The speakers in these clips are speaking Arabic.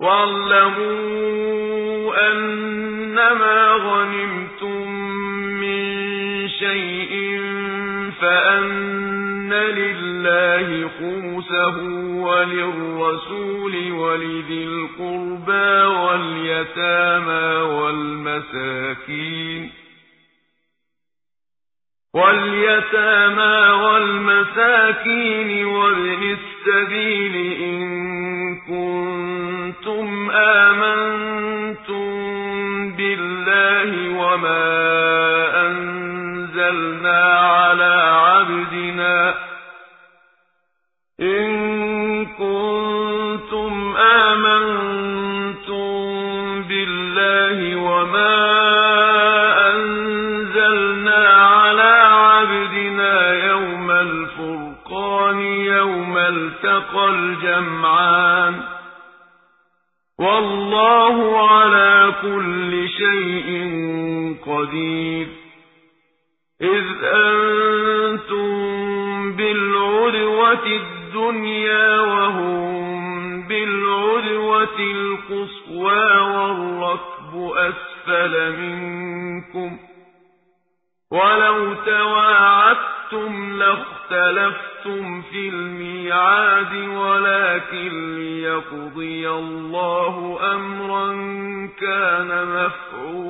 واعلموا أنما غنمتم من شيء فأن لله خمسه وللرسول ولذي القربى واليتامى والمساكين واليتامى والمساكين وابن السبيل وما أنزلنا على عبدنا إن كنتم آمنتم بالله وما أنزلنا على عبدنا يوم الفرقان يوم التقى الجمعان والله على كل شيء قدير. إذ أنتم بالعدوة الدنيا وهم بالعدوة القصوى والركب أسفل منكم. ولو تواعدتم لاختلفتم في الميعاد ولكن ليقضي الله أمرا كان مفعولا.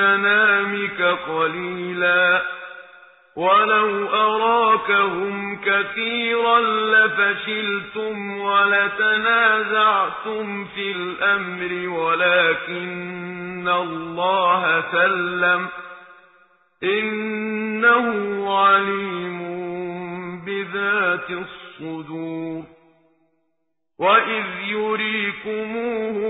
منامك قليلا. ولو أراكهم كثيرا لفشلتم ولتنازعتم في الأمر ولكن الله سلم. إنه عليم بذات الصدور. وإذ يريكموهم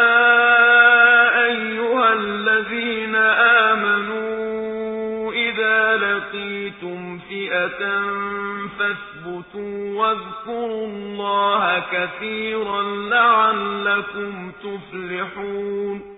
إذا لقيتم فئة فاثبتوا واذكروا الله كثيرا لعلكم تفلحون